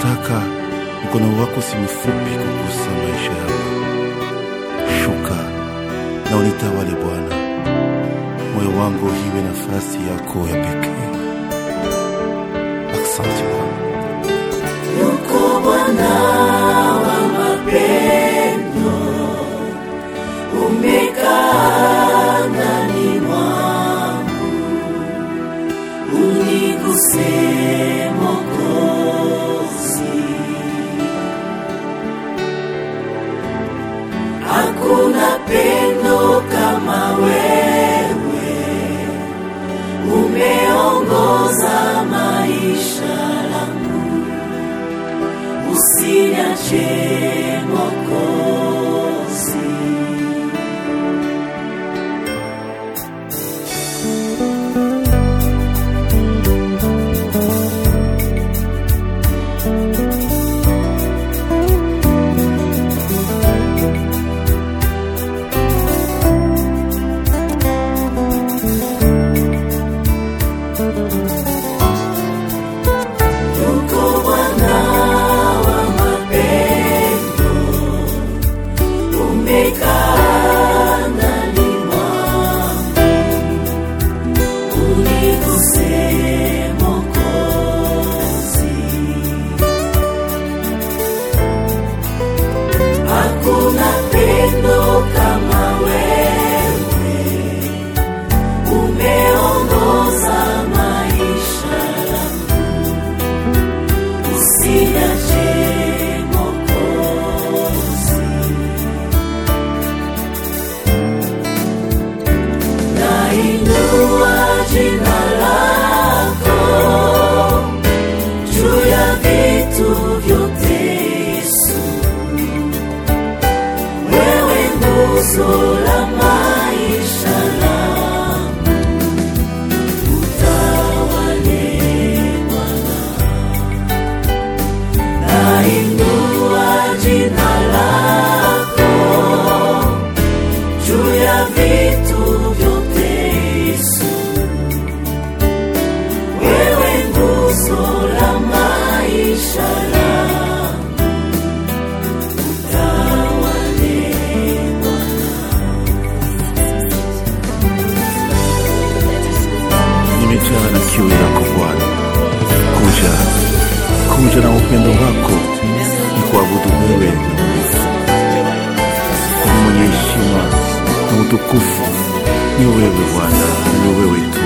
Ukitaka mkono wako si mfupi kugusa maisha yangu. Shuka na unitawale Bwana, moyo wangu hiwe nafasi yako ya pekee. Asante Bwana. Yuko Bwana wa mapendo, umekaa Jesus. 让爱一生 upendo wako, ni kuabudu wewe ni mwenye heshima na utukufu. Ni wewe Bwana, ni wewe tu.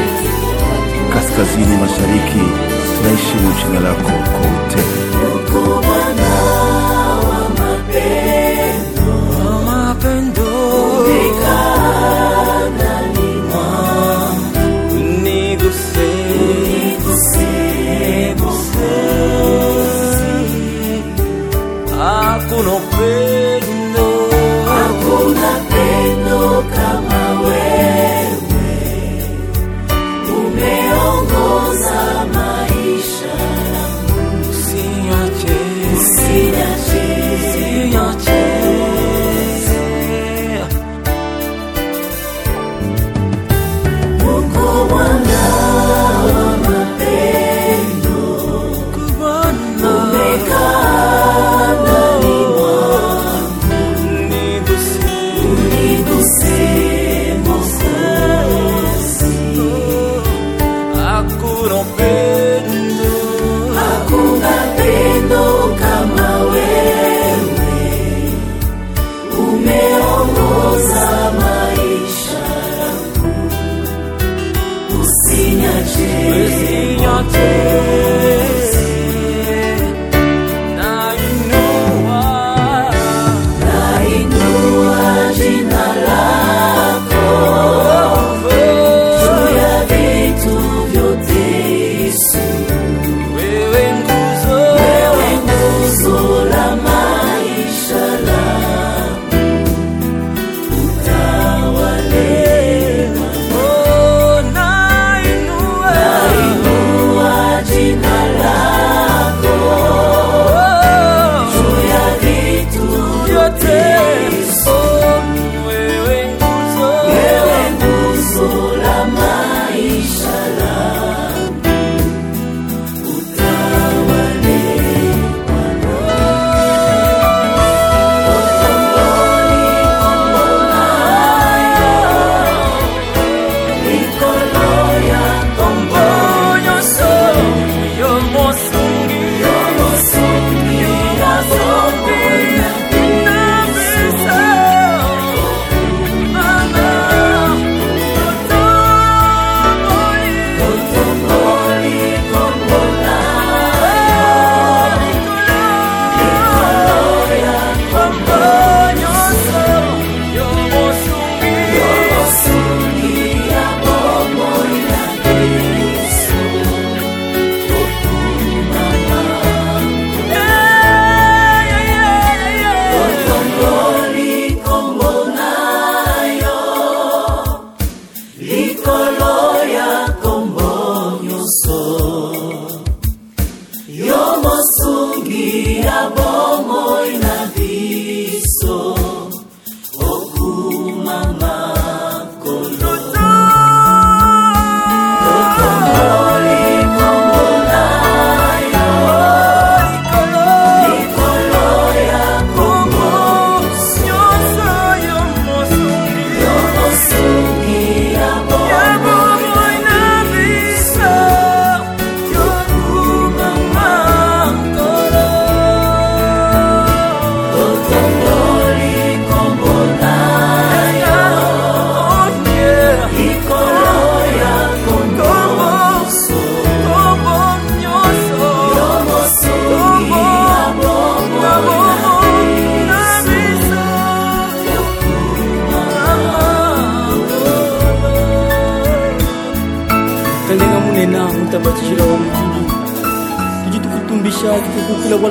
Kaskazini, mashariki, tunaheshimu jina lako kwa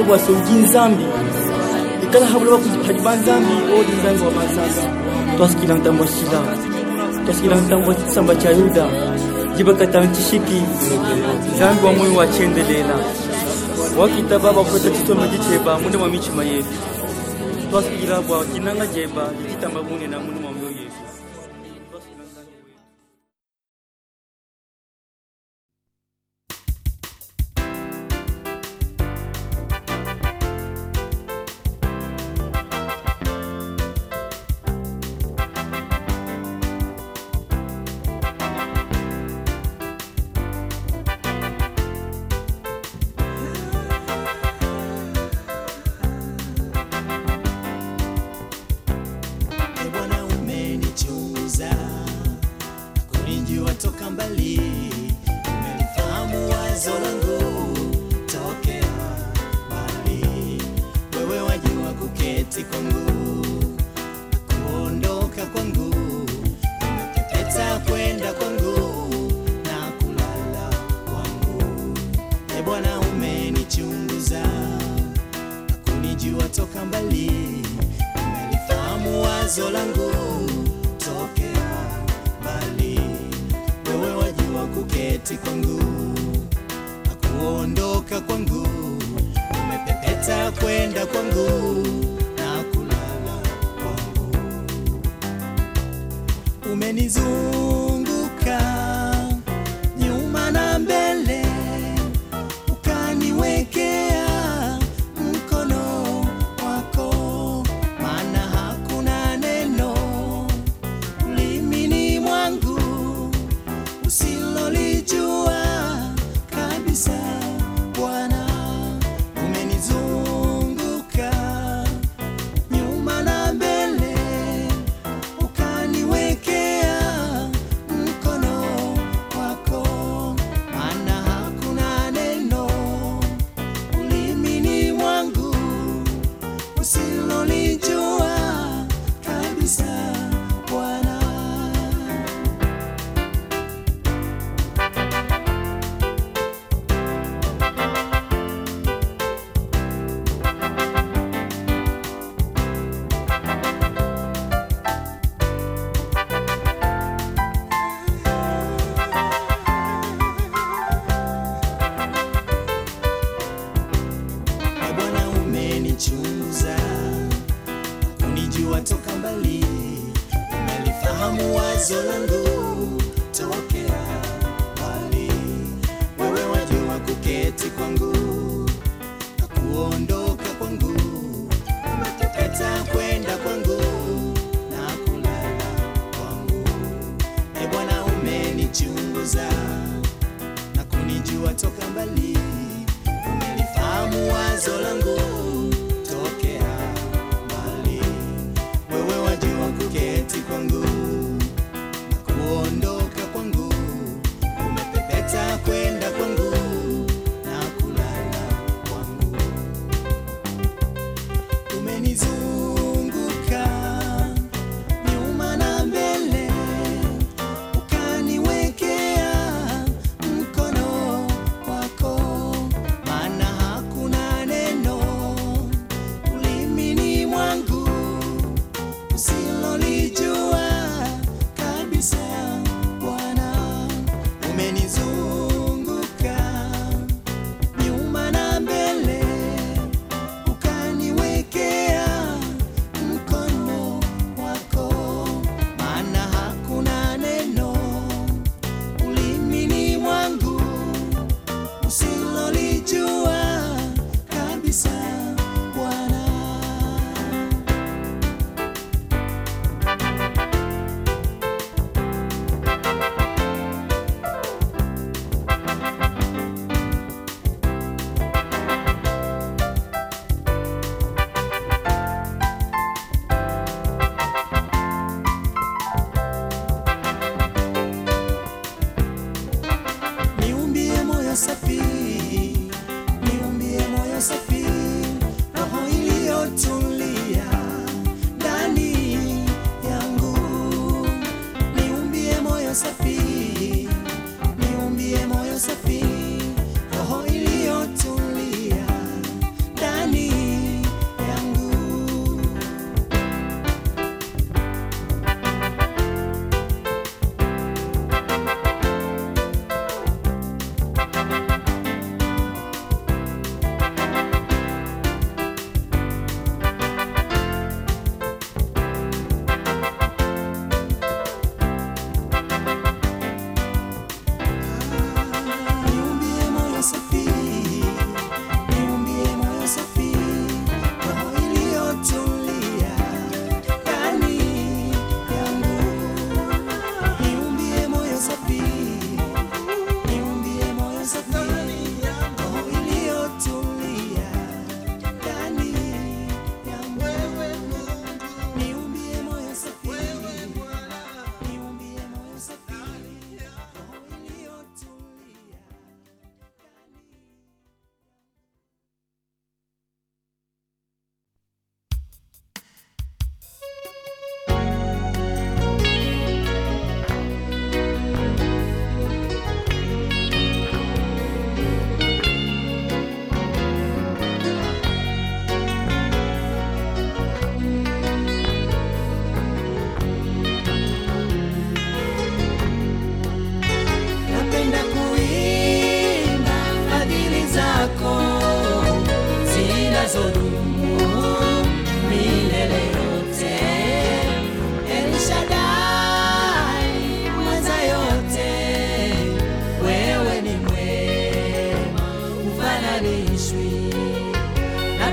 tukukukula wali wase uji nzambi. Ikala habula bakuziphali ba nzambi odi nzambi wa masanga. Twasikila ntambo shila twasikila ntambu wa chisamba cha yuda. Jibakata ntishiki nzambi wa moyo wachendelela wakita baba kweta chisoma jicheba mune mwa michima yetu twasikila bwa kinanga jeba jitamba mune na mune mwa myo na kuondoka kwangu, umepepeta kwenda kwangu na kulala kwangu. Umenizunguka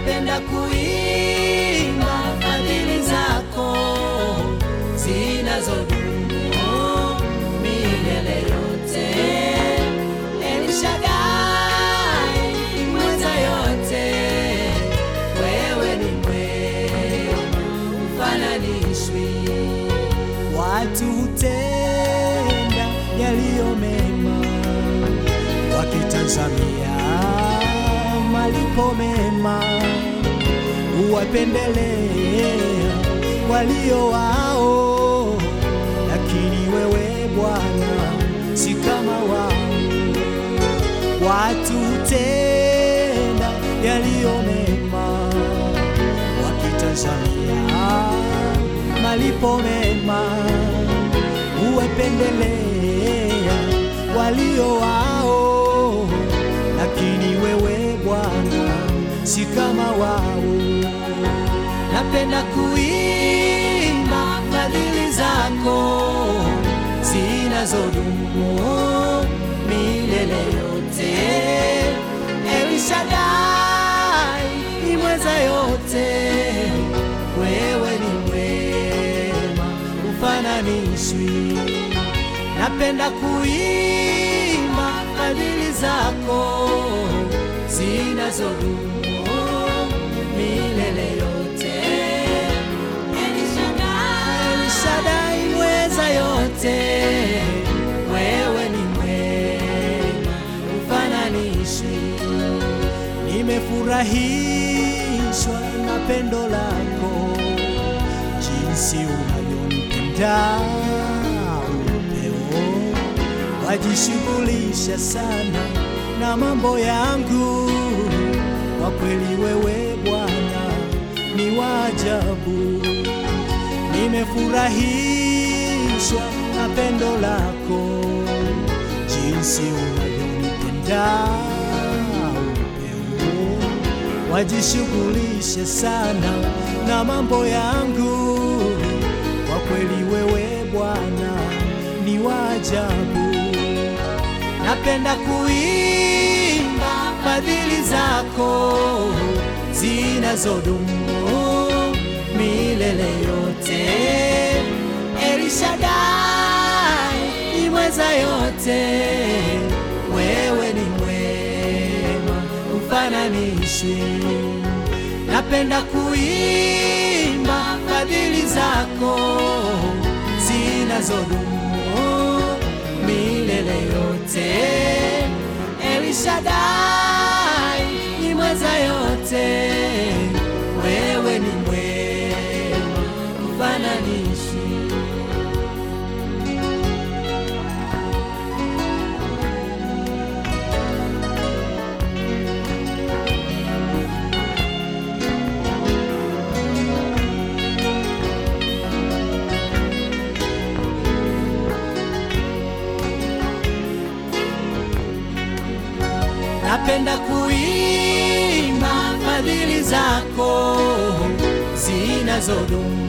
Napenda kuimba fadhili zako zinazodumu milele yote, El Shaddai mweza yote, wewe ni mwema, hufananishwi. Watu hutenda yaliyo mema wakitazamia malipo mema wapendelea walio wao, lakini wewe Bwana si kama wao. Watu hutenda yaliyo mema wakitazamia malipo mema, huwapendelea walio wao, lakini wewe Bwana si kama wao napenda kuimba fadhili zako zinazodumu milele yote. Elishadai ni mweza yote, wewe ni mwema, ufananishwi. Napenda kuimba fadhili zako zinazodumu milele yote. Yote, wewe ni mwema, ufananishi. Nimefurahishwa na pendo lako, jinsi unavyonipenda upeo, wajishughulisha sana na mambo yangu. Kwa kweli wewe Bwana ni wa ajabu, nimefurahishwa na pendo lako, jinsi unavyonipenda upeo, wajishughulishe sana na mambo yangu. Kwa kweli wewe Bwana ni wa ajabu, napenda kuimba fadhili zako zinazodumu milele yote. Elishadai ni mweza yote, wewe ni mwema, ufananishi. Napenda kuimba fadhili zako zinazodumu milele yote. Elishadai ni mweza yote, wewe ni mwema, ufananishwi. Zinazodumu milele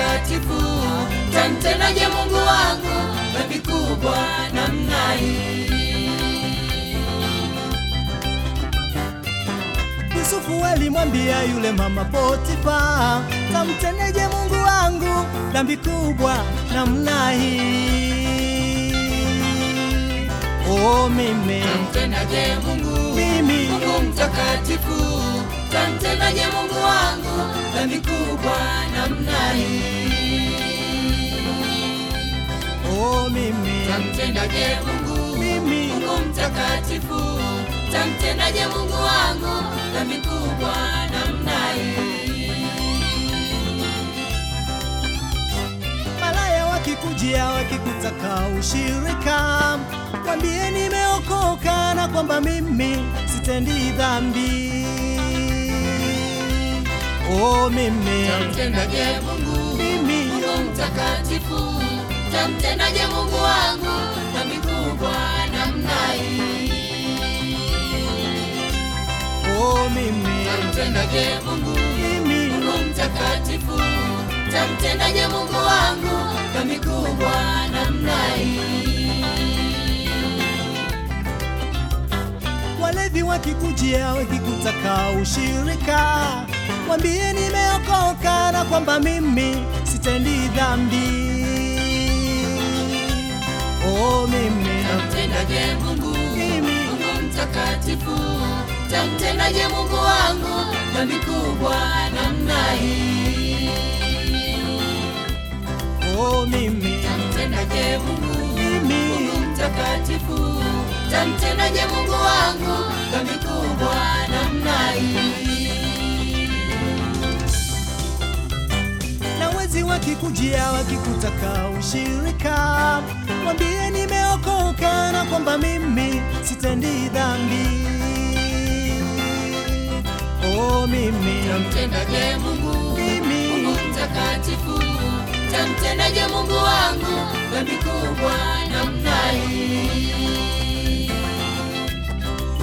mtakatifu? Tantenaje Mungu wangu na vikubwa namna hii? Yusufu alimwambia yule mama Potifa, tamteneje Mungu wangu dhambi kubwa namna hii? Oh, mimi tamtenaje Mungu, Mimi. Mungu mtakatifu? Tamtendaje Mungu wangu dhambi kubwa namna hii? oh, mimi Tamtendaje Mungu, Mimi. Mungu mtakatifu? Tamtendaje Mungu wangu dhambi kubwa namna hii? malaya wakikujia wakikutaka ushirika, mwambie nimeokoka na kwamba mimi sitendi dhambi. Oh, mimi Tamtendaje Mungu, Mimi. Mungu mtakatifu? Tamtendaje Mungu wangu na mikubwa namna hii? oh, mimi Tamtendaje Mungu, Mimi. Mungu mtakatifu? Tamtendaje Mungu wangu na mikubwa namna hii? Walevi wakikujia wakikutaka ushirika, mwambie nimeokoka na kwamba mimi sitendi dhambi. Oh, mimi Tamtendaje Mungu, Mimi. Mungu mtakatifu? Tamtendaje Mungu wangu dhambi kubwa namna hii? oh, mimi Tamtendaje Mungu, Mimi. Mungu mtakatifu? Tamtendaje Mungu wangu dhambi kubwa namna hii? Wakikujia wakikutaka ushirika, mwambie nimeokoka na kwamba mimi sitendi dhambi. Oh, mimi Tamtendaje Mungu, Mimi. Mungu mtakatifu? Tamtendaje Mungu wangu dhambi kubwa namna hii?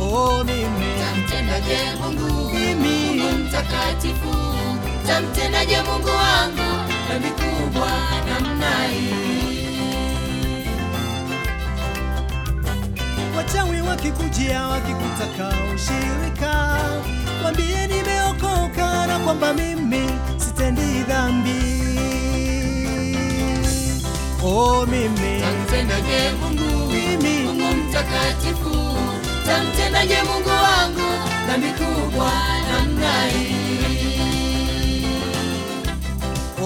oh, mimi Tamtendaje Mungu, Mimi. Mungu mtakatifu? Tamtendaje Mungu wangu dhambi kubwa namna hii? Wachawi wakikujia wakikutaka ushirika, wambie nimeokoka na kwamba mimi sitendi dhambi. Oh, mimi Tamtendaje Mungu, Mimi. Mungu mtakatifu? Tamtendaje Mungu wangu dhambi kubwa namna hii?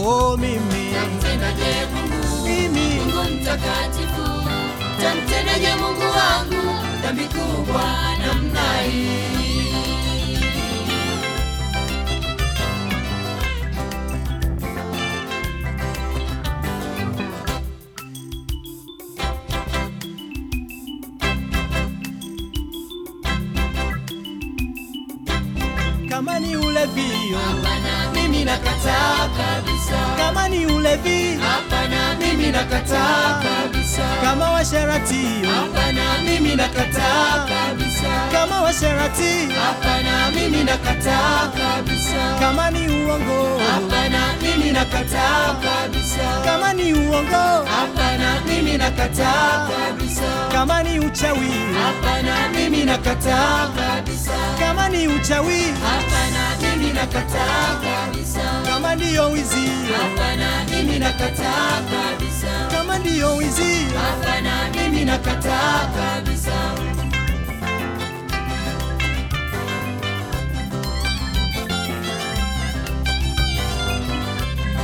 Oh, mimi Tamtendaje Mungu, Mimi. Mungu mtakatifu? Mungu wangu dhambi kubwa namna hii? Nakataa kabisa. kama washerati, Hapana, mimi nakataa kabisa. kama washerati, Hapana, mimi nakataa kabisa. kama ni uongo, Hapana, mimi nakataa kabisa. kama ni uongo, Hapana, mimi nakataa kabisa. kama ni uchawi, Hapana, mimi nakataa kabisa. kama ni uchawi, Hapana, mimi nakataa kabisa. kama ni wizi, Hapana, mimi nakataa kabisa. Kama ndiyo wizi, Hapana, mimi nakataa kabisa.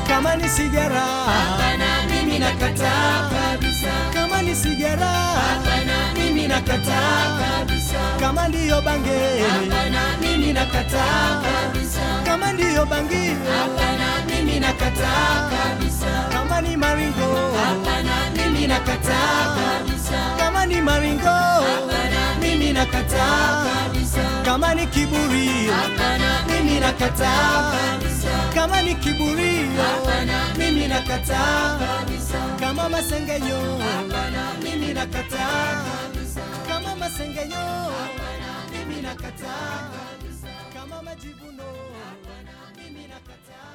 kama ni sigara, Hapana, mimi nakataa kabisa. kama ni sigara, Hapana, mimi nakataa kabisa. kama ndiyo bange Hapana, mimi nakataa kabisa. kama ndiyo bangi Hapana, mimi nakataa kabisa. Kama ni maringo Hapana, mimi nakataa kabisa. kama ni maringo Hapana, mimi nakataa kabisa. kama ni kiburi Hapana, mimi nakataa kabisa. kama ni kiburi Hapana, mimi nakataa kabisa. kama masengenyo Hapana, mimi nakataa kabisa. kama masengenyo Hapana, mimi nakataa kabisa. kama majivuno Hapana, mimi nakataa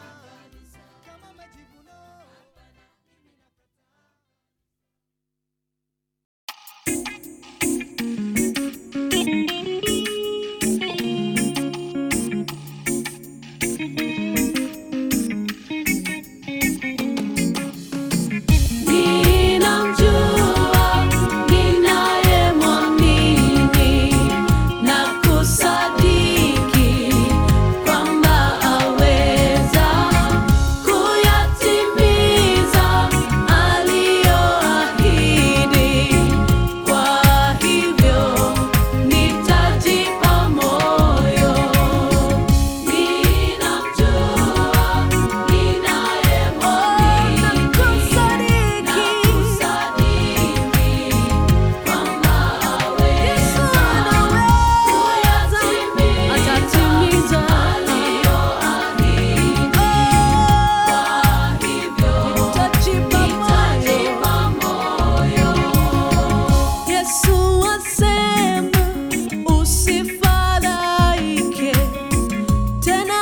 Tonight